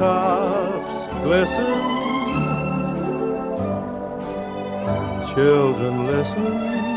treetops glisten. Children listen